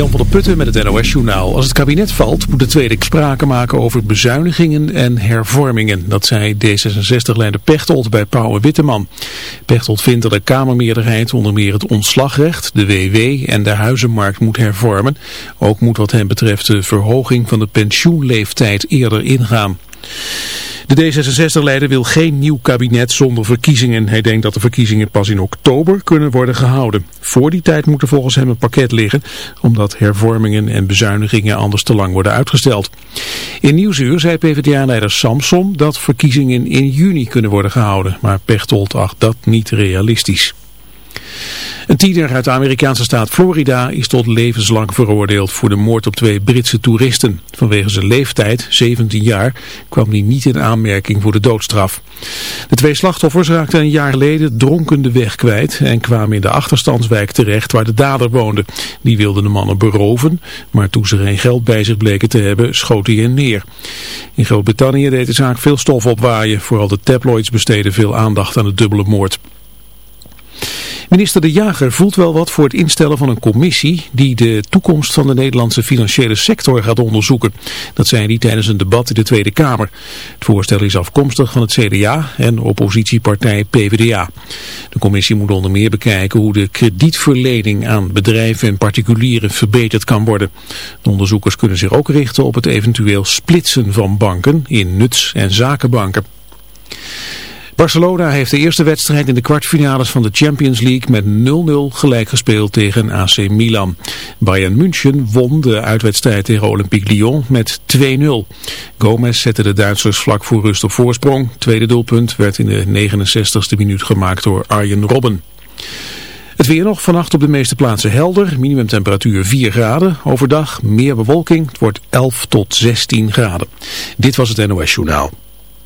Jan van der Putten met het NOS-journaal. Als het kabinet valt, moet de Tweede sprake maken over bezuinigingen en hervormingen. Dat zei D66-leider Pechtold bij Pauw Witteman. Pechtold vindt dat de Kamermeerderheid onder meer het ontslagrecht, de WW en de huizenmarkt moet hervormen. Ook moet wat hem betreft de verhoging van de pensioenleeftijd eerder ingaan. De D66-leider wil geen nieuw kabinet zonder verkiezingen. Hij denkt dat de verkiezingen pas in oktober kunnen worden gehouden. Voor die tijd moet er volgens hem een pakket liggen, omdat hervormingen en bezuinigingen anders te lang worden uitgesteld. In Nieuwsuur zei PvdA-leider Samson dat verkiezingen in juni kunnen worden gehouden, maar Pechtold acht dat niet realistisch. Een tiener uit de Amerikaanse staat Florida is tot levenslang veroordeeld voor de moord op twee Britse toeristen. Vanwege zijn leeftijd, 17 jaar, kwam hij niet in aanmerking voor de doodstraf. De twee slachtoffers raakten een jaar geleden dronken de weg kwijt en kwamen in de achterstandswijk terecht waar de dader woonde. Die wilde de mannen beroven, maar toen ze geen geld bij zich bleken te hebben, schoot hij hen neer. In Groot-Brittannië deed de zaak veel stof opwaaien. Vooral de tabloids besteden veel aandacht aan de dubbele moord. Minister De Jager voelt wel wat voor het instellen van een commissie die de toekomst van de Nederlandse financiële sector gaat onderzoeken. Dat zei hij tijdens een debat in de Tweede Kamer. Het voorstel is afkomstig van het CDA en oppositiepartij PvdA. De commissie moet onder meer bekijken hoe de kredietverlening aan bedrijven en particulieren verbeterd kan worden. De onderzoekers kunnen zich ook richten op het eventueel splitsen van banken in nuts- en zakenbanken. Barcelona heeft de eerste wedstrijd in de kwartfinales van de Champions League met 0-0 gelijk gespeeld tegen AC Milan. Bayern München won de uitwedstrijd tegen Olympique Lyon met 2-0. Gomez zette de Duitsers vlak voor rust op voorsprong. Tweede doelpunt werd in de 69ste minuut gemaakt door Arjen Robben. Het weer nog vannacht op de meeste plaatsen helder. Minimumtemperatuur 4 graden. Overdag meer bewolking. Het wordt 11 tot 16 graden. Dit was het NOS Journaal.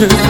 Shoot.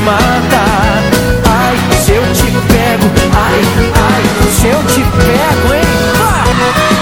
você me mata. Ai, se eu te pego Ai, ai, se eu te pego, hein? Que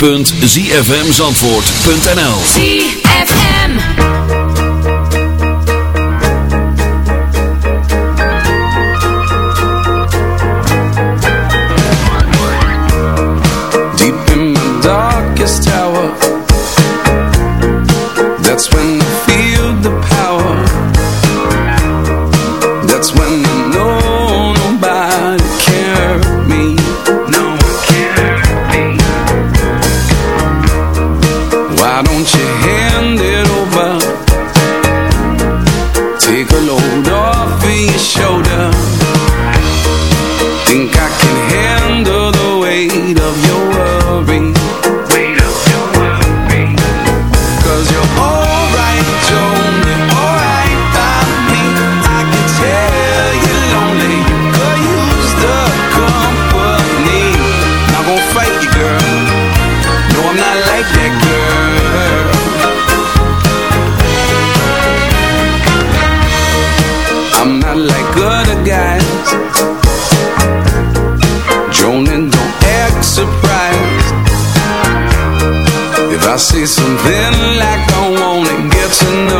www.zfmzandvoort.nl say something like I wanna get to know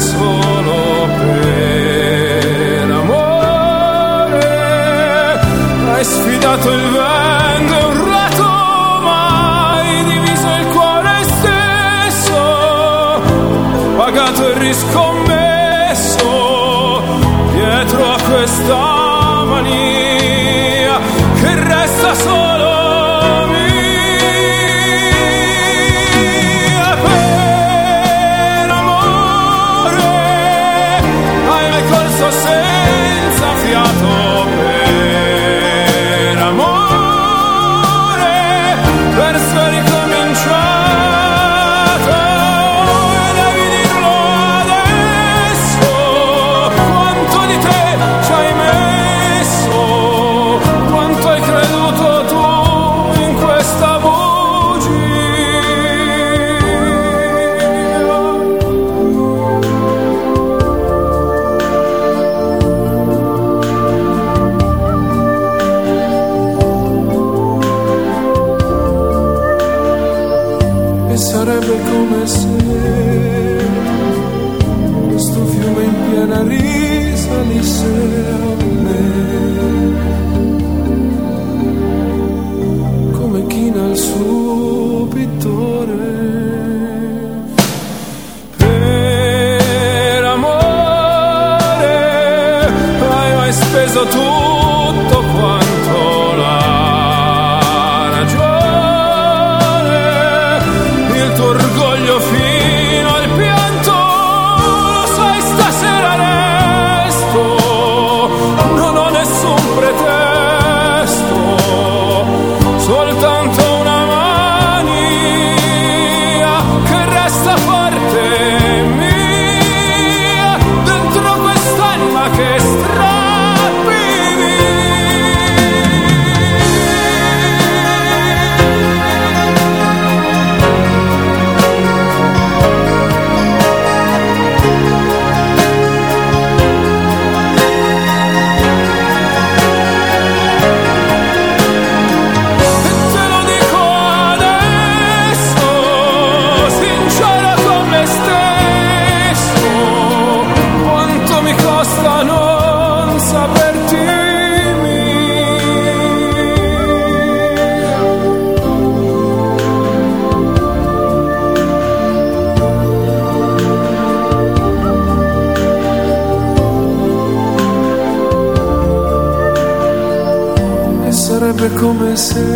solo per amore. Hai sfidato il vento e un rato, diviso il cuore stesso, pagato il riscontro. amanhecer.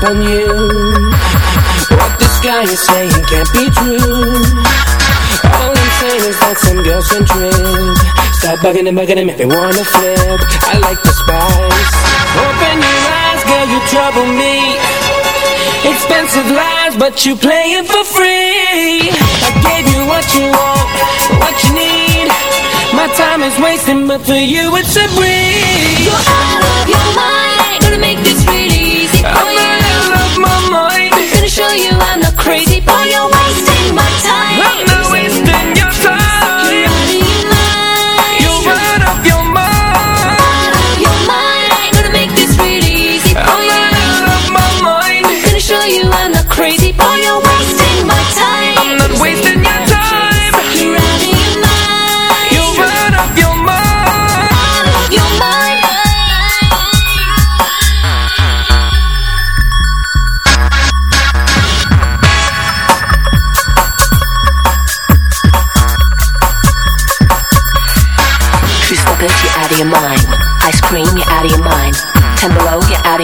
Jump on you. What this guy is saying can't be true. All I'm saying is that some girls can trip. Stop bugging and bugging them if they wanna flip. I like the spice. Open your eyes, girl, you trouble me. Expensive lies, but you play it for free. I gave you what you want, what you need. My time is wasting, but for you it's a breeze. You're out of your mind.